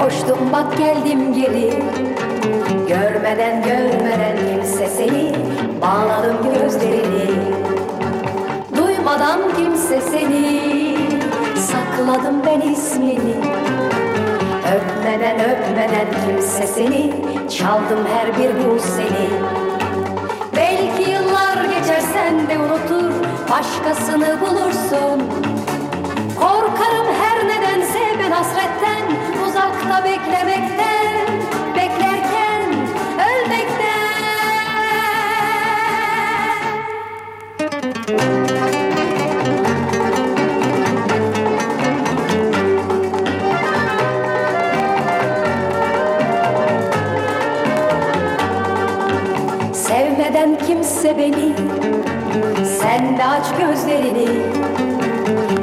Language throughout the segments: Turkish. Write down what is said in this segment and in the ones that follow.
Koştum bak geldim geri. Görmeden görmeden kimse seni. Bağladım gözlerini. Duymadan kimse seni. Sakladım ben ismini. Öpmeden öpmeden kimse seni. Çaldım her bir bu seni. Belki yıllar geçer sen de unutur. Başkasını bulursun Sevmeden kimse beni Sen de aç gözlerini.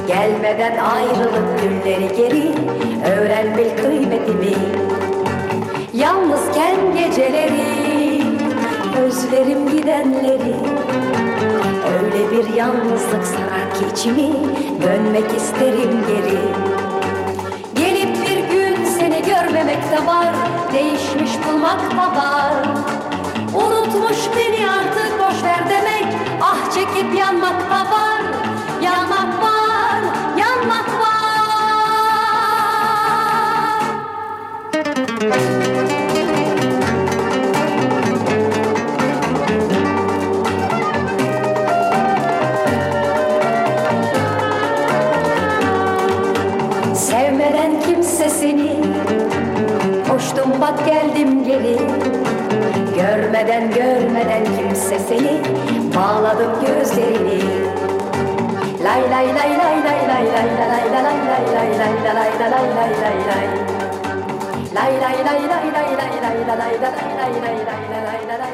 Gelmeden ayrılık günleri geri Öğren bil kıymetimi. Yalnızken geceleri Özlerim gidenleri. Öyle bir yalnızlık sarar ki içimi Dönmek isterim geri. Gelip bir gün seni görmemek de var Değişmiş bulmak da var Görmeden görmeden kimse seni Bağladım gözlerini Lay lay lay lay lay lay lay lay lay lay lay lay lay lay lay lay lay lay lay Lay lay lay lay lay lay lay lay lay lay lay lay lay lay